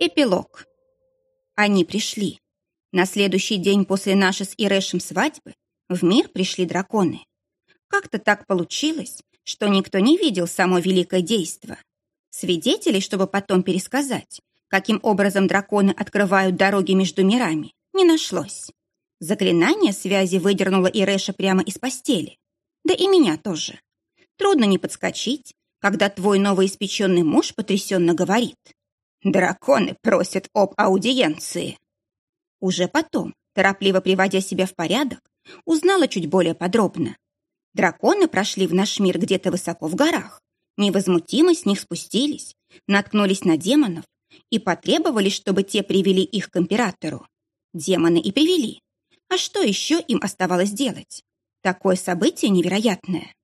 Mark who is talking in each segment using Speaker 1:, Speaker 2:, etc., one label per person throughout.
Speaker 1: Эпилог. Они пришли. На следующий день после нашей с Ирэшем свадьбы в мир пришли драконы. Как-то так получилось, что никто не видел само великое действо. Свидетелей, чтобы потом пересказать, каким образом драконы открывают дороги между мирами, не нашлось. Заклинание связи выдернуло Ирэша прямо из постели. Да и меня тоже. Трудно не подскочить, когда твой новоиспеченный муж потрясенно говорит. Драконы просят об аудиенции. Уже потом, торопливо приводя себя в порядок, узнала чуть более подробно. Драконы прошли в наш мир где-то высоко в горах, невозмутимо с них спустились, наткнулись на демонов и потребовали, чтобы те привели их к императору. Демоны и привели. А что еще им оставалось делать? Такое событие невероятное.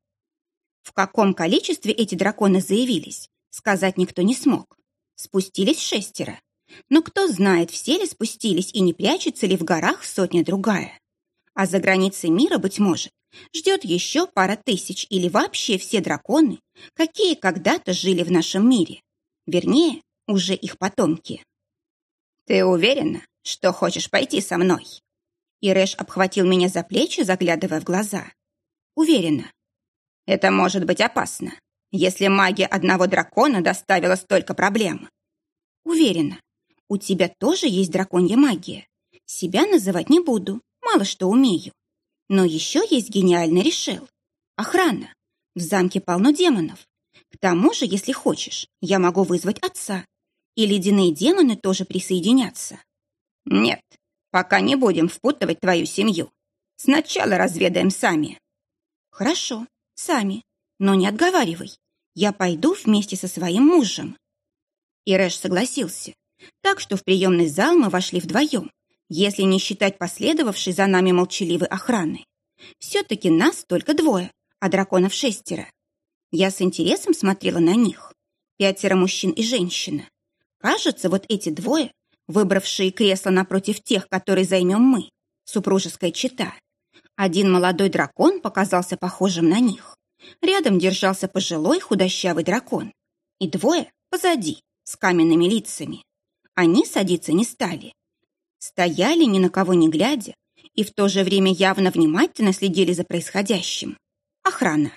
Speaker 1: В каком количестве эти драконы заявились, сказать никто не смог. Спустились шестеро. Но кто знает, все ли спустились и не прячется ли в горах сотня-другая. А за границей мира, быть может, ждет еще пара тысяч или вообще все драконы, какие когда-то жили в нашем мире. Вернее, уже их потомки. «Ты уверена, что хочешь пойти со мной?» Ирэш обхватил меня за плечи, заглядывая в глаза. «Уверена». «Это может быть опасно если магия одного дракона доставила столько проблем. Уверена, у тебя тоже есть драконья магия. Себя называть не буду, мало что умею. Но еще есть гениальный решил. Охрана. В замке полно демонов. К тому же, если хочешь, я могу вызвать отца. И ледяные демоны тоже присоединятся. Нет, пока не будем впутывать твою семью. Сначала разведаем сами. Хорошо, сами. Но не отговаривай. Я пойду вместе со своим мужем. Ирэш согласился. Так что в приемный зал мы вошли вдвоем, если не считать последовавшей за нами молчаливой охраны. Все-таки нас только двое, а драконов шестеро. Я с интересом смотрела на них. Пятеро мужчин и женщина. Кажется, вот эти двое, выбравшие кресло напротив тех, которые займем мы, супружеская чета. Один молодой дракон показался похожим на них. Рядом держался пожилой худощавый дракон. И двое позади, с каменными лицами. Они садиться не стали. Стояли ни на кого не глядя и в то же время явно внимательно следили за происходящим. Охрана.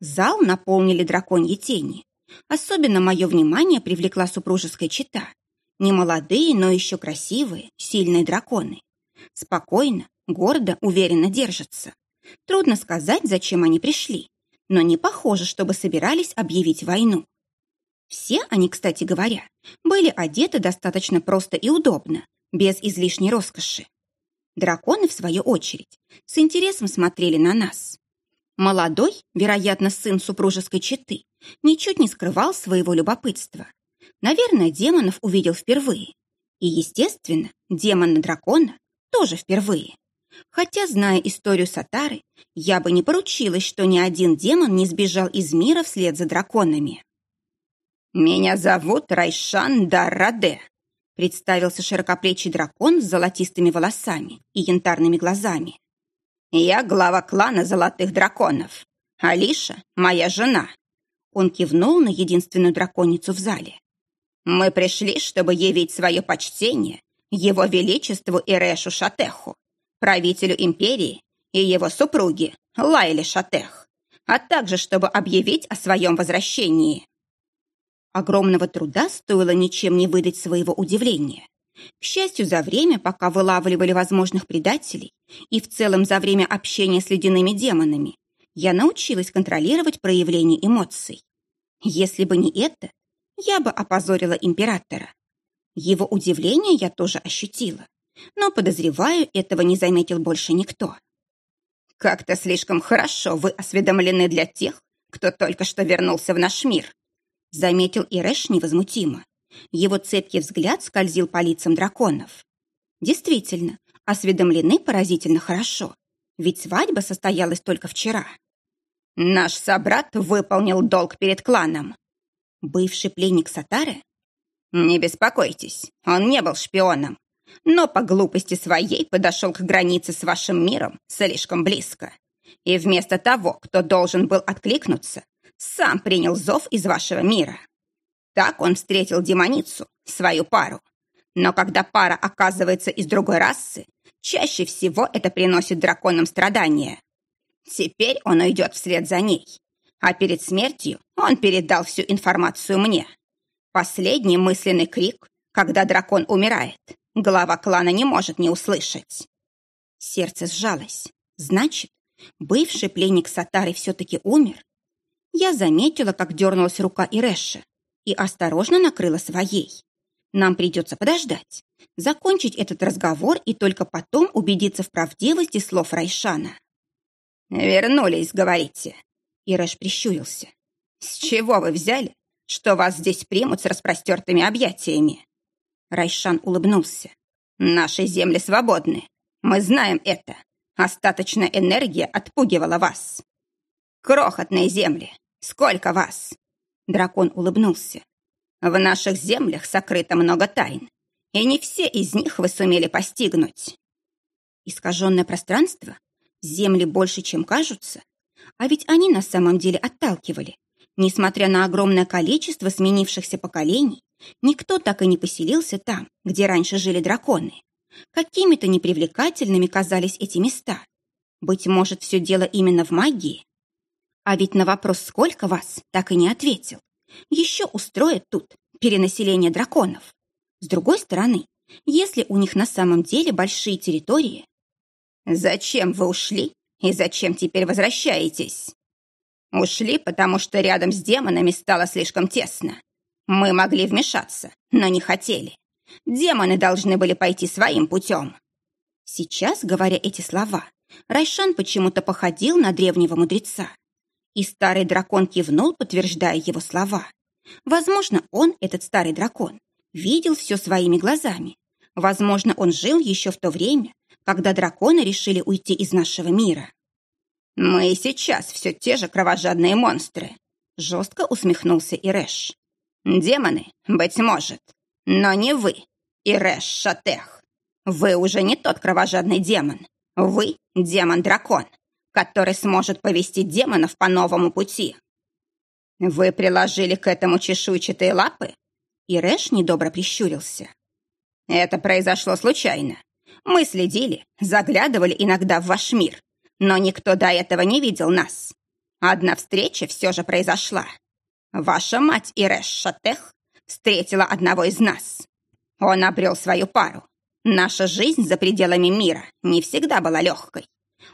Speaker 1: Зал наполнили драконьи тени. Особенно мое внимание привлекла супружеская чета. Не молодые, но еще красивые, сильные драконы. Спокойно, гордо, уверенно держатся. Трудно сказать, зачем они пришли но не похоже, чтобы собирались объявить войну. Все они, кстати говоря, были одеты достаточно просто и удобно, без излишней роскоши. Драконы, в свою очередь, с интересом смотрели на нас. Молодой, вероятно, сын супружеской четы, ничуть не скрывал своего любопытства. Наверное, демонов увидел впервые. И, естественно, демона-дракона тоже впервые. Хотя, зная историю Сатары, я бы не поручилась, что ни один демон не сбежал из мира вслед за драконами. «Меня зовут Райшан Дарраде», — представился широкоплечий дракон с золотистыми волосами и янтарными глазами. «Я глава клана Золотых Драконов. Алиша — моя жена». Он кивнул на единственную драконицу в зале. «Мы пришли, чтобы явить свое почтение его величеству Ирешу Шатеху, правителю империи и его супруге Лайле Шатех, а также чтобы объявить о своем возвращении. Огромного труда стоило ничем не выдать своего удивления. К счастью, за время, пока вылавливали возможных предателей, и в целом за время общения с ледяными демонами, я научилась контролировать проявление эмоций. Если бы не это, я бы опозорила императора. Его удивление я тоже ощутила но, подозреваю, этого не заметил больше никто. «Как-то слишком хорошо вы осведомлены для тех, кто только что вернулся в наш мир», заметил Ирэш невозмутимо. Его цепкий взгляд скользил по лицам драконов. Действительно, осведомлены поразительно хорошо, ведь свадьба состоялась только вчера. «Наш собрат выполнил долг перед кланом». Бывший пленник Сатары? «Не беспокойтесь, он не был шпионом но по глупости своей подошел к границе с вашим миром слишком близко. И вместо того, кто должен был откликнуться, сам принял зов из вашего мира. Так он встретил демоницу, свою пару. Но когда пара оказывается из другой расы, чаще всего это приносит драконам страдания. Теперь он уйдет вслед за ней. А перед смертью он передал всю информацию мне. Последний мысленный крик, когда дракон умирает, глава клана не может не услышать. Сердце сжалось. Значит, бывший пленник Сатары все-таки умер? Я заметила, как дернулась рука Ирэша и осторожно накрыла своей. Нам придется подождать, закончить этот разговор и только потом убедиться в правдивости слов Райшана. «Вернулись, говорите?» Ирэш прищурился. «С чего вы взяли, что вас здесь примут с распростертыми объятиями?» Райшан улыбнулся. «Наши земли свободны. Мы знаем это. Остаточная энергия отпугивала вас. Крохотные земли. Сколько вас?» Дракон улыбнулся. «В наших землях сокрыто много тайн, и не все из них вы сумели постигнуть». Искаженное пространство? Земли больше, чем кажутся? А ведь они на самом деле отталкивали. Несмотря на огромное количество сменившихся поколений, никто так и не поселился там, где раньше жили драконы. Какими-то непривлекательными казались эти места. Быть может, все дело именно в магии? А ведь на вопрос «Сколько вас?» так и не ответил. Еще устроят тут перенаселение драконов. С другой стороны, если у них на самом деле большие территории... «Зачем вы ушли и зачем теперь возвращаетесь?» «Ушли, потому что рядом с демонами стало слишком тесно. Мы могли вмешаться, но не хотели. Демоны должны были пойти своим путем». Сейчас, говоря эти слова, Райшан почему-то походил на древнего мудреца. И старый дракон кивнул, подтверждая его слова. Возможно, он, этот старый дракон, видел все своими глазами. Возможно, он жил еще в то время, когда драконы решили уйти из нашего мира. «Мы сейчас все те же кровожадные монстры», — жестко усмехнулся Ирэш. «Демоны, быть может, но не вы, Ирэш Шатех. Вы уже не тот кровожадный демон. Вы — демон-дракон, который сможет повести демонов по новому пути. Вы приложили к этому чешуйчатые лапы? И Рэш недобро прищурился. Это произошло случайно. Мы следили, заглядывали иногда в ваш мир, но никто до этого не видел нас. Одна встреча все же произошла. Ваша мать Ирэш Шатех встретила одного из нас. Он обрел свою пару. Наша жизнь за пределами мира не всегда была легкой.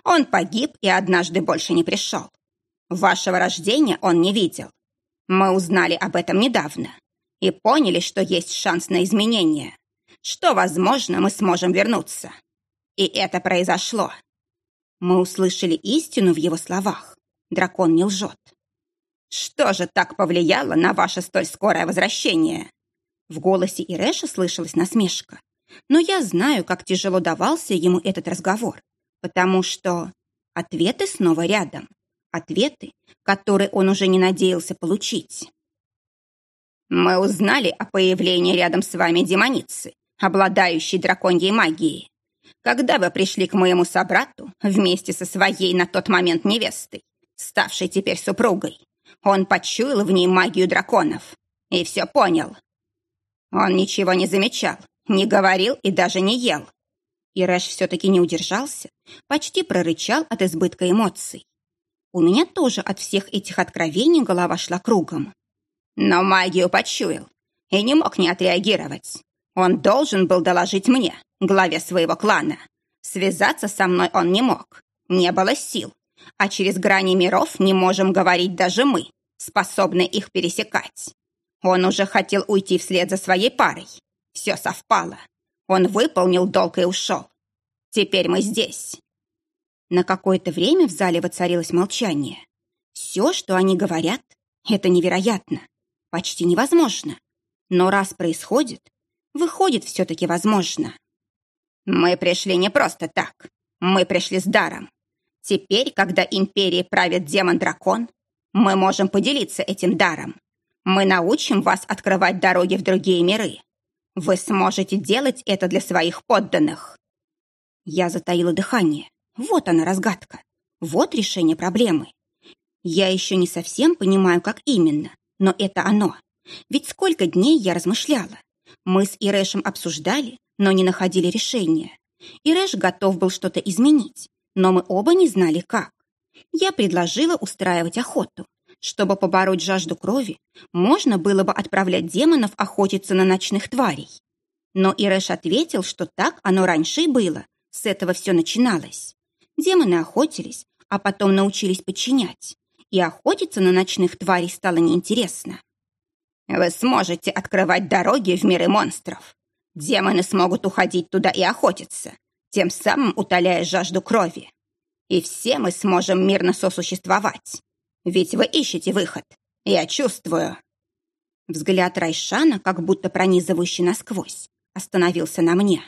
Speaker 1: Он погиб и однажды больше не пришел. Вашего рождения он не видел. Мы узнали об этом недавно и поняли, что есть шанс на изменение, что, возможно, мы сможем вернуться. И это произошло. Мы услышали истину в его словах. Дракон не лжет. Что же так повлияло на ваше столь скорое возвращение? В голосе Ирэша слышалась насмешка. Но я знаю, как тяжело давался ему этот разговор потому что ответы снова рядом. Ответы, которые он уже не надеялся получить. «Мы узнали о появлении рядом с вами демоницы, обладающей драконьей магией. Когда вы пришли к моему собрату вместе со своей на тот момент невестой, ставшей теперь супругой, он почуял в ней магию драконов и все понял. Он ничего не замечал, не говорил и даже не ел. И Рэш все-таки не удержался, почти прорычал от избытка эмоций. У меня тоже от всех этих откровений голова шла кругом. Но магию почуял и не мог не отреагировать. Он должен был доложить мне, главе своего клана. Связаться со мной он не мог, не было сил. А через грани миров не можем говорить даже мы, способные их пересекать. Он уже хотел уйти вслед за своей парой. Все совпало. Он выполнил долг и ушел. Теперь мы здесь». На какое-то время в зале воцарилось молчание. Все, что они говорят, это невероятно, почти невозможно. Но раз происходит, выходит все-таки возможно. Мы пришли не просто так. Мы пришли с даром. Теперь, когда империей правит демон-дракон, мы можем поделиться этим даром. Мы научим вас открывать дороги в другие миры. Вы сможете делать это для своих подданных. Я затаила дыхание. Вот она разгадка. Вот решение проблемы. Я еще не совсем понимаю, как именно, но это оно. Ведь сколько дней я размышляла. Мы с Ирэшем обсуждали, но не находили решения. Ирэш готов был что-то изменить, но мы оба не знали, как. Я предложила устраивать охоту. Чтобы побороть жажду крови, можно было бы отправлять демонов охотиться на ночных тварей. Но Ирэш ответил, что так оно раньше и было. С этого все начиналось. Демоны охотились, а потом научились подчинять. И охотиться на ночных тварей стало неинтересно. Вы сможете открывать дороги в миры монстров. Демоны смогут уходить туда и охотиться, тем самым утоляя жажду крови. И все мы сможем мирно сосуществовать. Ведь вы ищете выход. Я чувствую. Взгляд Райшана, как будто пронизывающий насквозь, остановился на мне.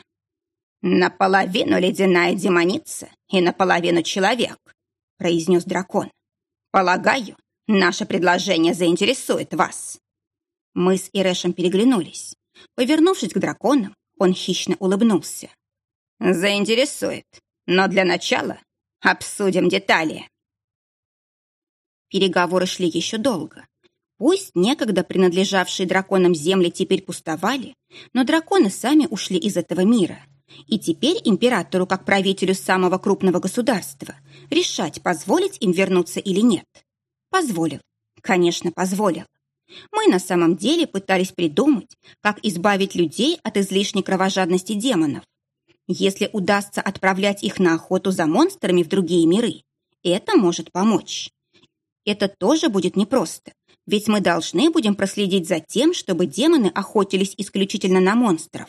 Speaker 1: «Наполовину ледяная демоница и наполовину человек», произнес дракон. «Полагаю, наше предложение заинтересует вас». Мы с Ирэшем переглянулись. Повернувшись к драконам, он хищно улыбнулся. «Заинтересует, но для начала обсудим детали». Переговоры шли еще долго. Пусть некогда принадлежавшие драконам земли теперь пустовали, но драконы сами ушли из этого мира. И теперь императору, как правителю самого крупного государства, решать, позволить им вернуться или нет. Позволил. Конечно, позволил. Мы на самом деле пытались придумать, как избавить людей от излишней кровожадности демонов. Если удастся отправлять их на охоту за монстрами в другие миры, это может помочь. Это тоже будет непросто, ведь мы должны будем проследить за тем, чтобы демоны охотились исключительно на монстров.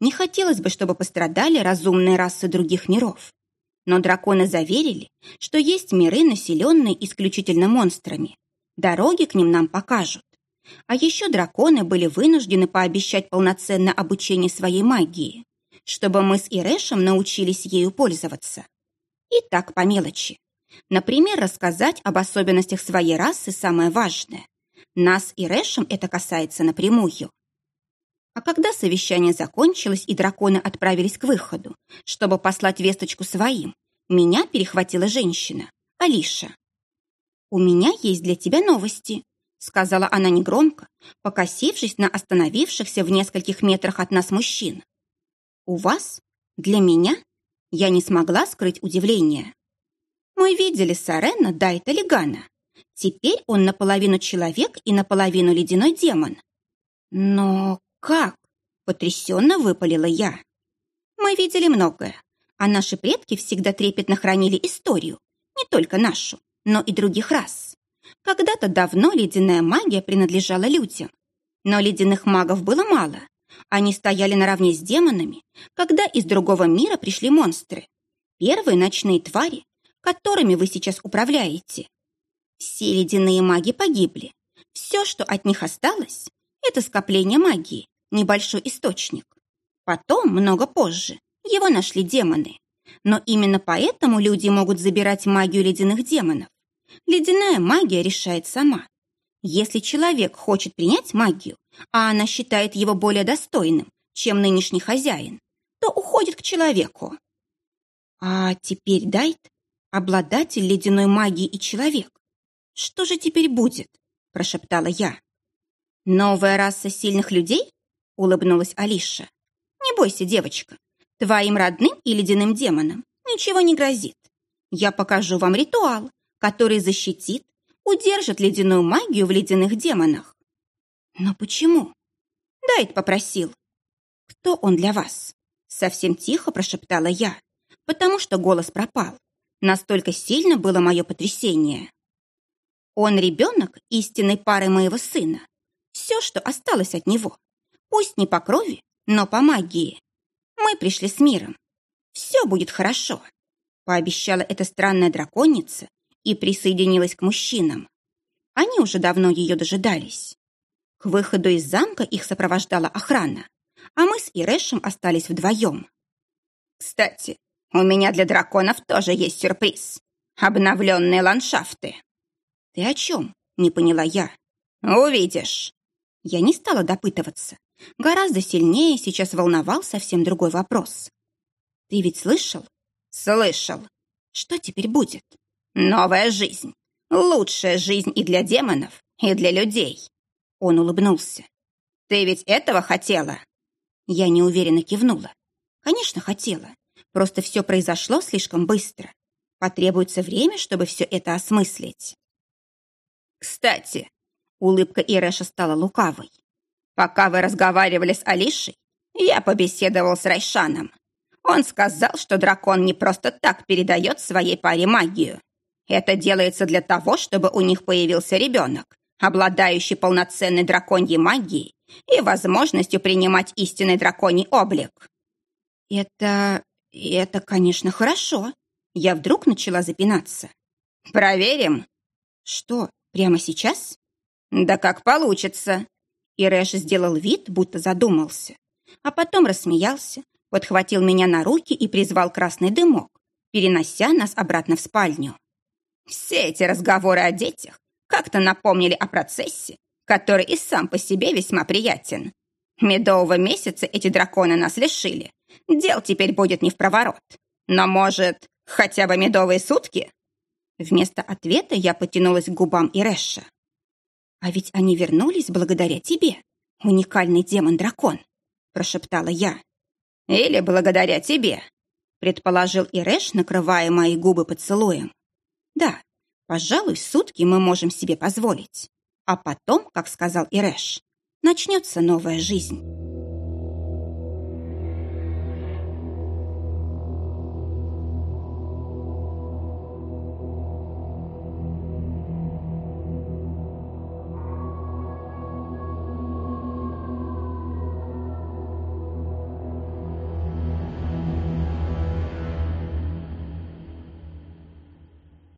Speaker 1: Не хотелось бы, чтобы пострадали разумные расы других миров. Но драконы заверили, что есть миры, населенные исключительно монстрами. Дороги к ним нам покажут. А еще драконы были вынуждены пообещать полноценное обучение своей магии, чтобы мы с Ирэшем научились ею пользоваться. И так по мелочи. Например, рассказать об особенностях своей расы самое важное. Нас и Рэшем это касается напрямую. А когда совещание закончилось и драконы отправились к выходу, чтобы послать весточку своим, меня перехватила женщина, Алиша. «У меня есть для тебя новости», — сказала она негромко, покосившись на остановившихся в нескольких метрах от нас мужчин. «У вас? Для меня?» Я не смогла скрыть удивление. Мы видели Сарена Дайта Легана. Теперь он наполовину человек и наполовину ледяной демон. Но как? Потрясенно выпалила я. Мы видели многое, а наши предки всегда трепетно хранили историю, не только нашу, но и других рас. Когда-то давно ледяная магия принадлежала людям, но ледяных магов было мало. Они стояли наравне с демонами, когда из другого мира пришли монстры. Первые ночные твари, которыми вы сейчас управляете. Все ледяные маги погибли. Все, что от них осталось, это скопление магии, небольшой источник. Потом, много позже, его нашли демоны. Но именно поэтому люди могут забирать магию ледяных демонов. Ледяная магия решает сама. Если человек хочет принять магию, а она считает его более достойным, чем нынешний хозяин, то уходит к человеку. А теперь Дайт обладатель ледяной магии и человек. Что же теперь будет? прошептала я. Новая раса сильных людей? улыбнулась Алиша. Не бойся, девочка. Твоим родным и ледяным демонам ничего не грозит. Я покажу вам ритуал, который защитит, удержит ледяную магию в ледяных демонах. Но почему? Дайт попросил. Кто он для вас? Совсем тихо прошептала я, потому что голос пропал. Настолько сильно было мое потрясение. Он ребенок истинной пары моего сына. Все, что осталось от него. Пусть не по крови, но по магии. Мы пришли с миром. Все будет хорошо. Пообещала эта странная драконица и присоединилась к мужчинам. Они уже давно ее дожидались. К выходу из замка их сопровождала охрана, а мы с Ирэшем остались вдвоем. «Кстати, у меня для драконов тоже есть сюрприз. Обновленные ландшафты. Ты о чем? Не поняла я. Увидишь. Я не стала допытываться. Гораздо сильнее сейчас волновал совсем другой вопрос. Ты ведь слышал? Слышал. Что теперь будет? Новая жизнь. Лучшая жизнь и для демонов, и для людей. Он улыбнулся. «Ты ведь этого хотела?» Я неуверенно кивнула. «Конечно, хотела. Просто все произошло слишком быстро. Потребуется время, чтобы все это осмыслить». «Кстати», — улыбка Ирэша стала лукавой. «Пока вы разговаривали с Алишей, я побеседовал с Райшаном. Он сказал, что дракон не просто так передает своей паре магию. Это делается для того, чтобы у них появился ребенок, обладающий полноценной драконьей магией и возможностью принимать истинный драконий облик. Это... это, конечно, хорошо. Я вдруг начала запинаться.
Speaker 2: Проверим.
Speaker 1: Что, прямо сейчас?
Speaker 2: Да как получится.
Speaker 1: Ирэш сделал вид, будто задумался, а потом рассмеялся, подхватил меня на руки и призвал красный дымок, перенося нас обратно в спальню.
Speaker 2: Все эти разговоры о детях как-то напомнили о процессе, который и сам по себе весьма приятен. Медового месяца эти драконы нас лишили. Дел теперь будет не в проворот. Но, может, хотя бы медовые сутки?
Speaker 1: Вместо ответа я потянулась к губам Ирэша. «А ведь они вернулись благодаря тебе, уникальный демон-дракон», прошептала я.
Speaker 2: «Или благодаря тебе»,
Speaker 1: предположил Ирэш, накрывая мои губы поцелуем. «Да, пожалуй, сутки мы можем себе позволить. А потом, как сказал Ирэш, начнется новая жизнь».